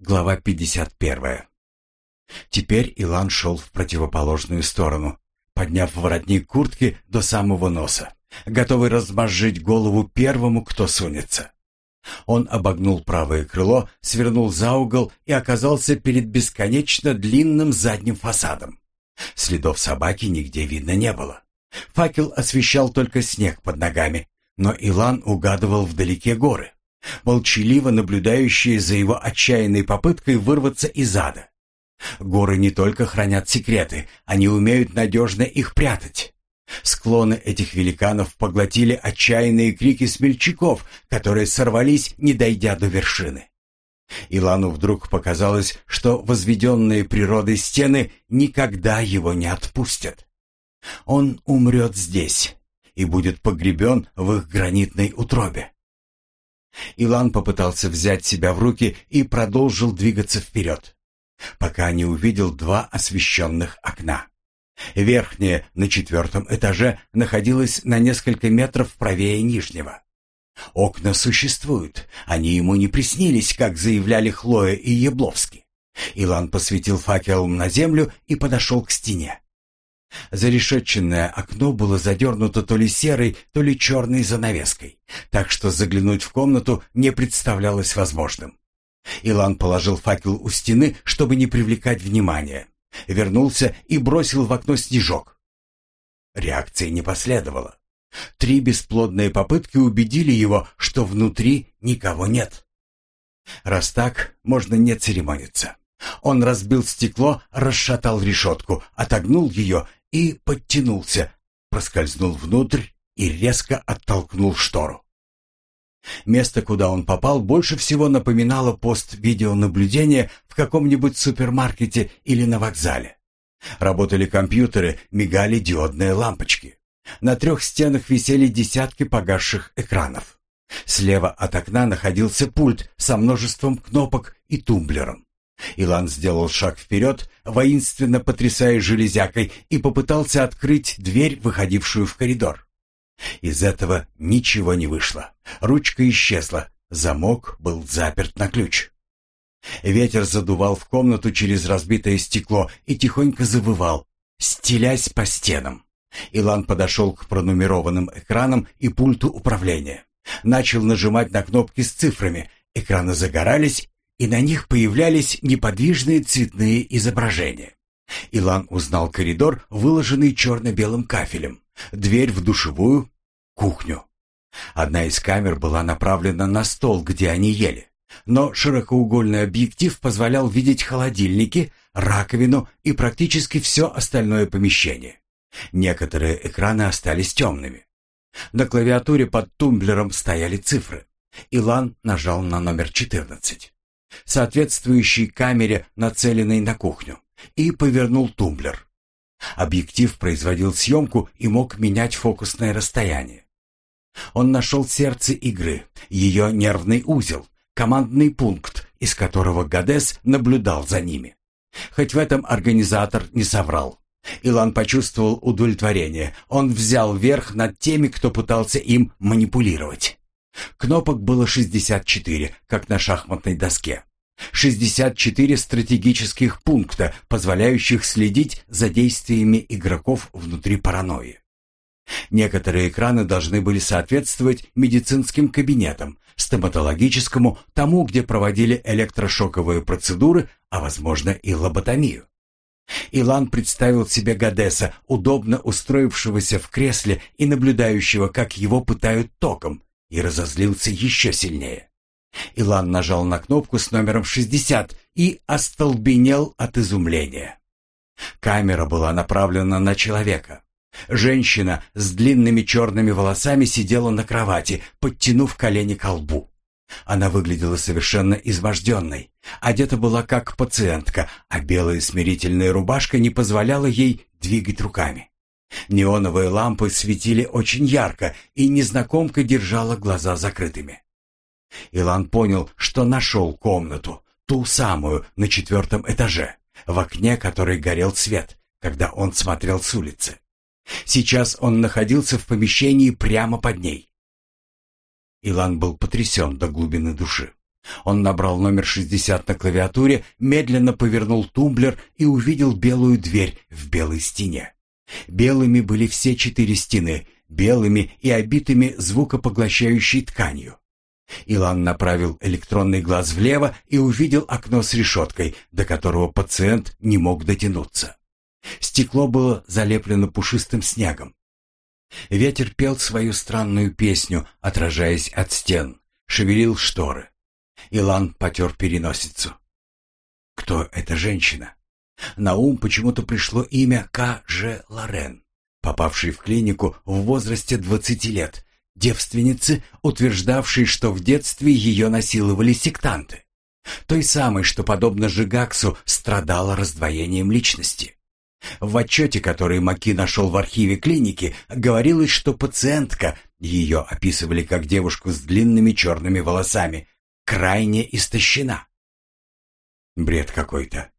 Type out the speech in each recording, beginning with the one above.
Глава 51. Теперь Илан шел в противоположную сторону, подняв воротник куртки до самого носа, готовый размозжить голову первому, кто сунется. Он обогнул правое крыло, свернул за угол и оказался перед бесконечно длинным задним фасадом. Следов собаки нигде видно не было. Факел освещал только снег под ногами, но Илан угадывал вдалеке горы, молчаливо наблюдающие за его отчаянной попыткой вырваться из ада. Горы не только хранят секреты, они умеют надежно их прятать. Склоны этих великанов поглотили отчаянные крики смельчаков, которые сорвались, не дойдя до вершины. Илану вдруг показалось, что возведенные природой стены никогда его не отпустят. Он умрет здесь и будет погребен в их гранитной утробе. Илан попытался взять себя в руки и продолжил двигаться вперед, пока не увидел два освещенных окна. Верхнее на четвертом этаже находилось на несколько метров правее нижнего. Окна существуют, они ему не приснились, как заявляли Хлоя и Ябловский. Илан посветил факелом на землю и подошел к стене. Зарешетченное окно было задернуто то ли серой, то ли черной занавеской, так что заглянуть в комнату не представлялось возможным. Илан положил факел у стены, чтобы не привлекать внимания. Вернулся и бросил в окно снежок. Реакции не последовало. Три бесплодные попытки убедили его, что внутри никого нет. Раз так, можно не церемониться. Он разбил стекло, расшатал решетку, отогнул ее и подтянулся, проскользнул внутрь и резко оттолкнул штору. Место, куда он попал, больше всего напоминало пост видеонаблюдения в каком-нибудь супермаркете или на вокзале. Работали компьютеры, мигали диодные лампочки. На трех стенах висели десятки погасших экранов. Слева от окна находился пульт со множеством кнопок и тумблером. Илан сделал шаг вперед, воинственно потрясая железякой, и попытался открыть дверь, выходившую в коридор. Из этого ничего не вышло. Ручка исчезла, замок был заперт на ключ. Ветер задувал в комнату через разбитое стекло и тихонько завывал, стелясь по стенам. Илан подошел к пронумерованным экранам и пульту управления. Начал нажимать на кнопки с цифрами. Экраны загорались, и на них появлялись неподвижные цветные изображения. Илан узнал коридор, выложенный черно-белым кафелем, дверь в душевую, кухню. Одна из камер была направлена на стол, где они ели, но широкоугольный объектив позволял видеть холодильники, раковину и практически все остальное помещение. Некоторые экраны остались темными. На клавиатуре под тумблером стояли цифры. Илан нажал на номер 14, соответствующий камере, нацеленной на кухню, и повернул тумблер. Объектив производил съемку и мог менять фокусное расстояние. Он нашел сердце игры, ее нервный узел, командный пункт, из которого Гадес наблюдал за ними. Хоть в этом организатор не соврал. Илан почувствовал удовлетворение. Он взял верх над теми, кто пытался им манипулировать. Кнопок было 64, как на шахматной доске. 64 стратегических пункта, позволяющих следить за действиями игроков внутри паранойи. Некоторые экраны должны были соответствовать медицинским кабинетам, стоматологическому, тому, где проводили электрошоковые процедуры, а возможно и лоботомию. Илан представил себе Гадеса, удобно устроившегося в кресле и наблюдающего, как его пытают током, и разозлился еще сильнее. Илан нажал на кнопку с номером 60 и остолбенел от изумления. Камера была направлена на человека. Женщина с длинными черными волосами сидела на кровати, подтянув колени к лбу. Она выглядела совершенно изможденной. Одета была как пациентка, а белая смирительная рубашка не позволяла ей двигать руками. Неоновые лампы светили очень ярко, и незнакомка держала глаза закрытыми. Илан понял, что нашел комнату, ту самую на четвертом этаже, в окне которой горел свет, когда он смотрел с улицы. Сейчас он находился в помещении прямо под ней. Илан был потрясен до глубины души. Он набрал номер 60 на клавиатуре, медленно повернул тумблер и увидел белую дверь в белой стене. Белыми были все четыре стены, белыми и обитыми звукопоглощающей тканью. Илан направил электронный глаз влево и увидел окно с решеткой, до которого пациент не мог дотянуться. Стекло было залеплено пушистым снегом. Ветер пел свою странную песню, отражаясь от стен, шевелил шторы. Илан потер переносицу. Кто эта женщина? На ум почему-то пришло имя К. Ж. Лорен, попавший в клинику в возрасте 20 лет, девственницы, утверждавшей, что в детстве ее насиловали сектанты. Той самой, что, подобно Жигаксу, страдала раздвоением личности. В отчете, который Маки нашел в архиве клиники, говорилось, что пациентка, ее описывали как девушку с длинными черными волосами, крайне истощена. Бред какой-то.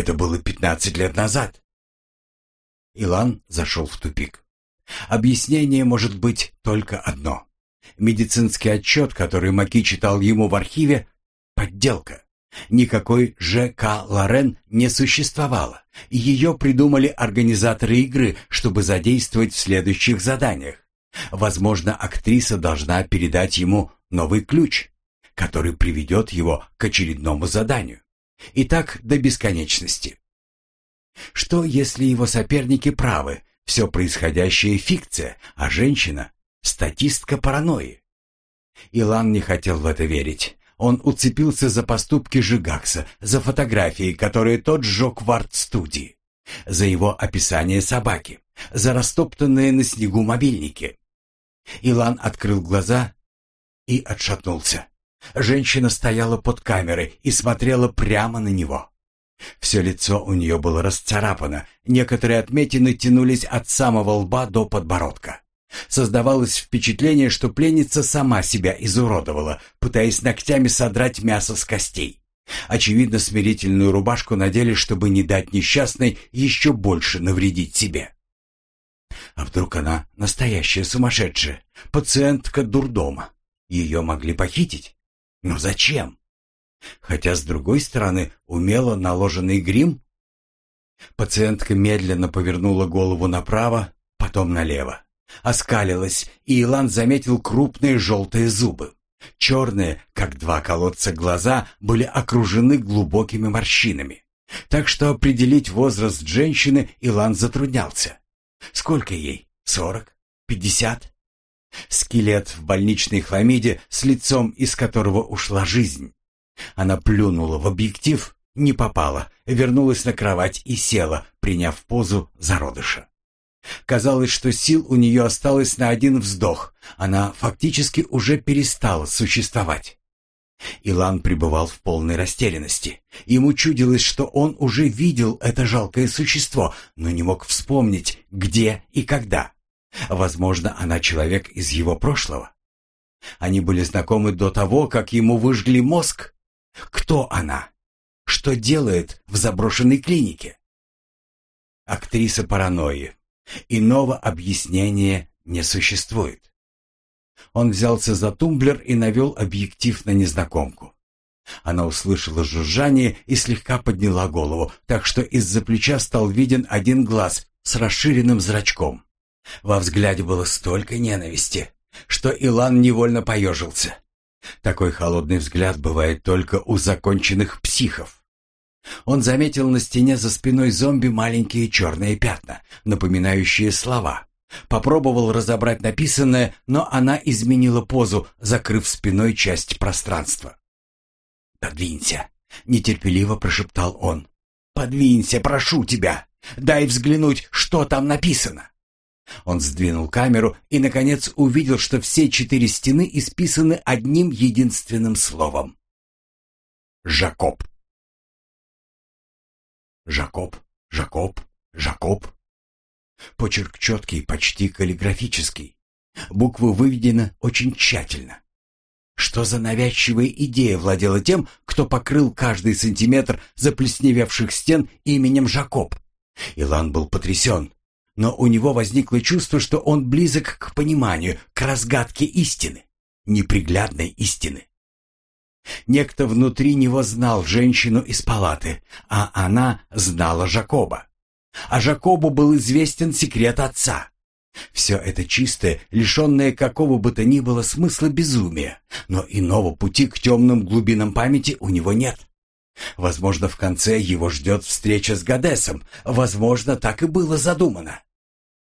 Это было пятнадцать лет назад. Илан зашел в тупик. Объяснение может быть только одно. Медицинский отчет, который Маки читал ему в архиве, подделка. Никакой Ж.К. Лорен не существовало, ее придумали организаторы игры, чтобы задействовать в следующих заданиях. Возможно, актриса должна передать ему новый ключ, который приведет его к очередному заданию. И так до бесконечности. Что, если его соперники правы, все происходящее фикция, а женщина — статистка паранойи? Илан не хотел в это верить. Он уцепился за поступки Жигакса, за фотографии, которые тот сжег в арт-студии, за его описание собаки, за растоптанные на снегу мобильники. Илан открыл глаза и отшатнулся. Женщина стояла под камерой и смотрела прямо на него. Все лицо у нее было расцарапано, некоторые отметины тянулись от самого лба до подбородка. Создавалось впечатление, что пленница сама себя изуродовала, пытаясь ногтями содрать мясо с костей. Очевидно, смирительную рубашку надели, чтобы не дать несчастной еще больше навредить себе. А вдруг она настоящая сумасшедшая, пациентка дурдома? Ее могли похитить? Но зачем? Хотя, с другой стороны, умело наложенный грим? Пациентка медленно повернула голову направо, потом налево. Оскалилась, и Илан заметил крупные желтые зубы. Черные, как два колодца глаза, были окружены глубокими морщинами. Так что определить возраст женщины Илан затруднялся. Сколько ей? Сорок? Пятьдесят? Скелет в больничной хламиде, с лицом из которого ушла жизнь. Она плюнула в объектив, не попала, вернулась на кровать и села, приняв позу зародыша. Казалось, что сил у нее осталось на один вздох. Она фактически уже перестала существовать. Илан пребывал в полной растерянности. Ему чудилось, что он уже видел это жалкое существо, но не мог вспомнить, где и когда. Возможно, она человек из его прошлого. Они были знакомы до того, как ему выжгли мозг. Кто она? Что делает в заброшенной клинике? Актриса паранойи. Иного объяснения не существует. Он взялся за тумблер и навел объектив на незнакомку. Она услышала жужжание и слегка подняла голову, так что из-за плеча стал виден один глаз с расширенным зрачком. Во взгляде было столько ненависти, что Илан невольно поежился. Такой холодный взгляд бывает только у законченных психов. Он заметил на стене за спиной зомби маленькие черные пятна, напоминающие слова. Попробовал разобрать написанное, но она изменила позу, закрыв спиной часть пространства. «Подвинься!» — нетерпеливо прошептал он. «Подвинься, прошу тебя! Дай взглянуть, что там написано!» Он сдвинул камеру и, наконец, увидел, что все четыре стены исписаны одним единственным словом. Жакоб. Жакоб, Жакоб, Жакоб. Почерк четкий, почти каллиграфический. Буквы выведены очень тщательно. Что за навязчивая идея владела тем, кто покрыл каждый сантиметр заплесневевших стен именем Жакоб? Илан был потрясен но у него возникло чувство, что он близок к пониманию, к разгадке истины, неприглядной истины. Некто внутри него знал женщину из палаты, а она знала Жакоба. А Жакобу был известен секрет отца. Все это чистое, лишенное какого бы то ни было смысла безумие, но иного пути к темным глубинам памяти у него нет. Возможно, в конце его ждет встреча с Гадесом, возможно, так и было задумано.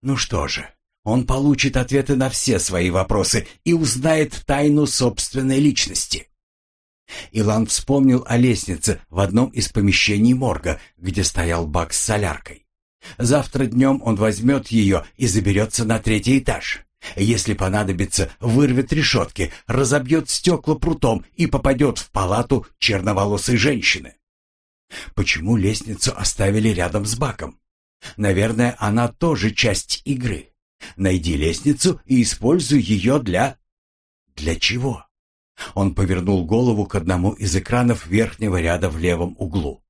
Ну что же, он получит ответы на все свои вопросы и узнает тайну собственной личности. Илан вспомнил о лестнице в одном из помещений морга, где стоял бак с соляркой. Завтра днем он возьмет ее и заберется на третий этаж. Если понадобится, вырвет решетки, разобьет стекла прутом и попадет в палату черноволосой женщины. Почему лестницу оставили рядом с баком? Наверное, она тоже часть игры. Найди лестницу и используй ее для... Для чего? Он повернул голову к одному из экранов верхнего ряда в левом углу.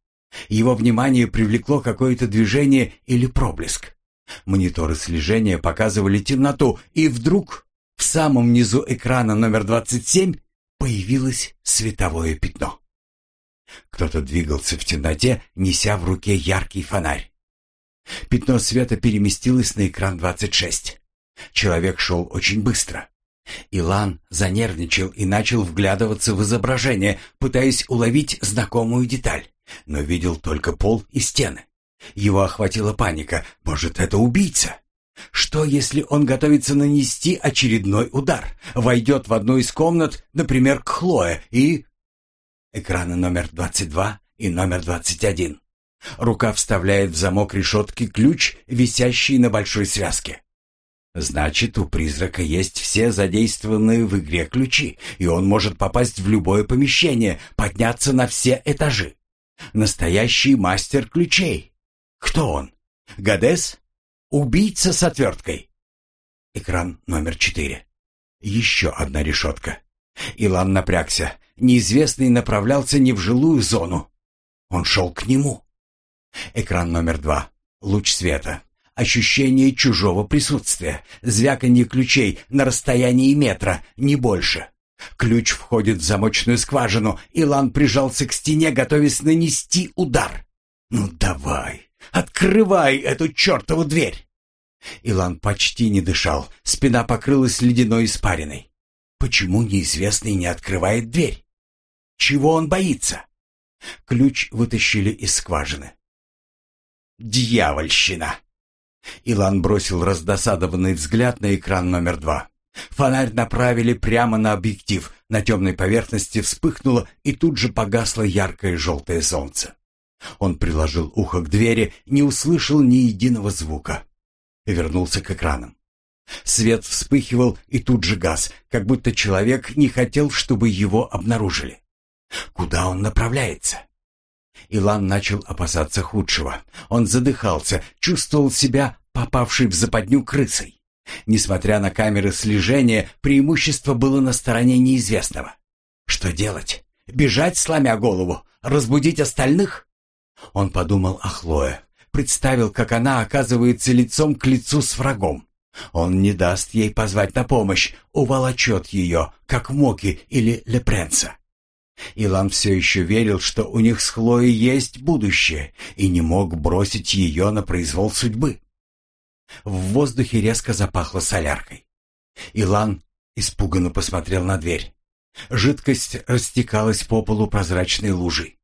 Его внимание привлекло какое-то движение или проблеск. Мониторы слежения показывали темноту, и вдруг в самом низу экрана номер 27 появилось световое пятно. Кто-то двигался в темноте, неся в руке яркий фонарь. Пятно света переместилось на экран 26. Человек шел очень быстро. Илан занервничал и начал вглядываться в изображение, пытаясь уловить знакомую деталь, но видел только пол и стены. Его охватила паника. Может, это убийца? Что, если он готовится нанести очередной удар? Войдет в одну из комнат, например, к Хлое, и... Экраны номер 22 и номер 21. Рука вставляет в замок решетки ключ, висящий на большой связке. Значит, у призрака есть все задействованные в игре ключи, и он может попасть в любое помещение, подняться на все этажи. Настоящий мастер ключей. Кто он? Гадес? Убийца с отверткой? Экран номер четыре. Еще одна решетка. Илан напрягся. Неизвестный направлялся не в жилую зону. Он шел к нему. Экран номер два. Луч света. Ощущение чужого присутствия. Звяканье ключей на расстоянии метра, не больше. Ключ входит в замочную скважину. Илан прижался к стене, готовясь нанести удар. «Ну давай, открывай эту чертову дверь!» Илан почти не дышал, спина покрылась ледяной испариной. Почему неизвестный не открывает дверь? Чего он боится? Ключ вытащили из скважины. «Дьявольщина!» Илан бросил раздосадованный взгляд на экран номер два. Фонарь направили прямо на объектив. На темной поверхности вспыхнуло и тут же погасло яркое желтое солнце. Он приложил ухо к двери, не услышал ни единого звука. Вернулся к экранам. Свет вспыхивал и тут же газ, как будто человек не хотел, чтобы его обнаружили. Куда он направляется? Илан начал опасаться худшего. Он задыхался, чувствовал себя попавшей в западню крысой. Несмотря на камеры слежения, преимущество было на стороне неизвестного. Что делать? Бежать, сломя голову? Разбудить остальных? Он подумал о Хлое, представил, как она оказывается лицом к лицу с врагом. Он не даст ей позвать на помощь, уволочет ее, как Моки или Лепренца. Илан все еще верил, что у них с Хлоей есть будущее, и не мог бросить ее на произвол судьбы. В воздухе резко запахло соляркой. Илан испуганно посмотрел на дверь. Жидкость растекалась по полу прозрачной лужей.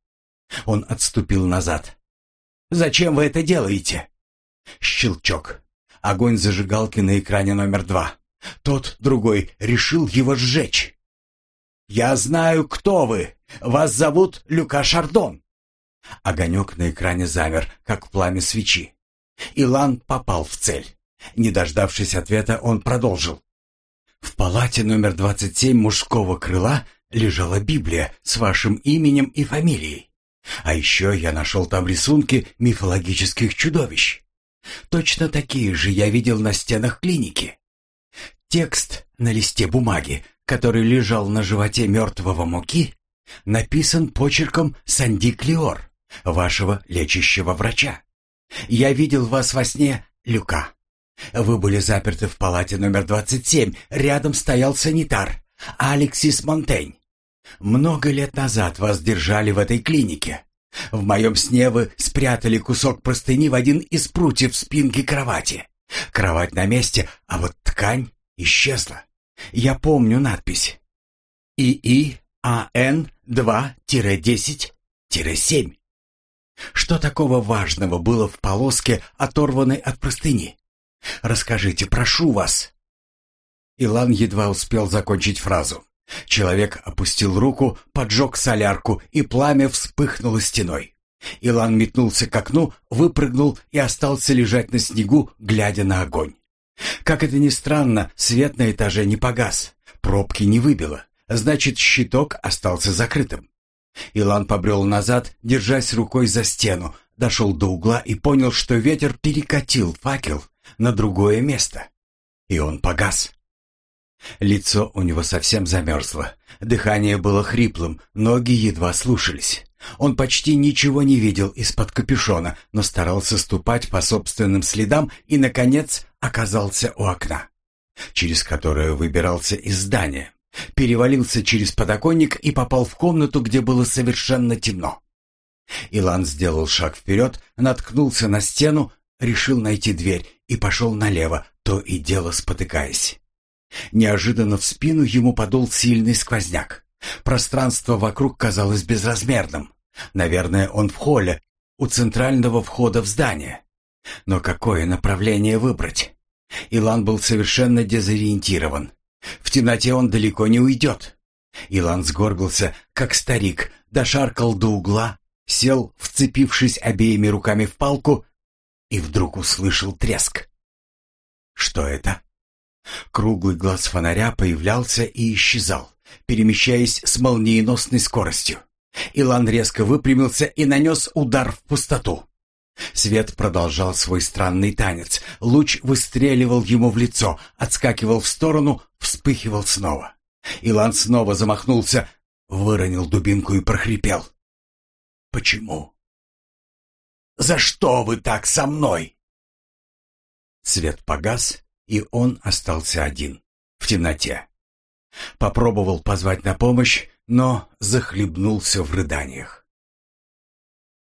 Он отступил назад. «Зачем вы это делаете?» Щелчок. Огонь зажигалки на экране номер два. Тот, другой, решил его сжечь. «Я знаю, кто вы. Вас зовут Люка Шардон». Огонек на экране замер, как пламя свечи. Илан попал в цель. Не дождавшись ответа, он продолжил. «В палате номер 27 мужского крыла лежала Библия с вашим именем и фамилией. А еще я нашел там рисунки мифологических чудовищ. Точно такие же я видел на стенах клиники. Текст на листе бумаги, который лежал на животе мертвого Муки, написан почерком Санди Клиор, вашего лечащего врача. Я видел вас во сне, Люка. Вы были заперты в палате номер 27, рядом стоял санитар, Алексис Монтень. Много лет назад вас держали в этой клинике. В моем сне вы спрятали кусок простыни в один из прутьев спинки кровати. Кровать на месте, а вот ткань исчезла. Я помню надпись. ИИАН 2-10-7. Что такого важного было в полоске, оторванной от простыни? Расскажите, прошу вас. Илан едва успел закончить фразу. Человек опустил руку, поджег солярку, и пламя вспыхнуло стеной. Илан метнулся к окну, выпрыгнул и остался лежать на снегу, глядя на огонь. Как это ни странно, свет на этаже не погас, пробки не выбило, значит, щиток остался закрытым. Илан побрел назад, держась рукой за стену, дошел до угла и понял, что ветер перекатил факел на другое место. И он погас. Лицо у него совсем замерзло. Дыхание было хриплым, ноги едва слушались. Он почти ничего не видел из-под капюшона, но старался ступать по собственным следам и, наконец, оказался у окна, через которое выбирался из здания. Перевалился через подоконник и попал в комнату, где было совершенно темно. Илан сделал шаг вперед, наткнулся на стену, решил найти дверь и пошел налево, то и дело спотыкаясь. Неожиданно в спину ему подул сильный сквозняк. Пространство вокруг казалось безразмерным. Наверное, он в холле, у центрального входа в здание. Но какое направление выбрать? Илан был совершенно дезориентирован. В темноте он далеко не уйдет. Илан сгорбился, как старик, дошаркал до угла, сел, вцепившись обеими руками в палку, и вдруг услышал треск. Что это? Круглый глаз фонаря появлялся и исчезал, перемещаясь с молниеносной скоростью. Илан резко выпрямился и нанес удар в пустоту. Свет продолжал свой странный танец. Луч выстреливал ему в лицо, отскакивал в сторону, вспыхивал снова. Илан снова замахнулся, выронил дубинку и прохрипел. «Почему? За что вы так со мной?» Свет погас, и он остался один, в темноте. Попробовал позвать на помощь, но захлебнулся в рыданиях.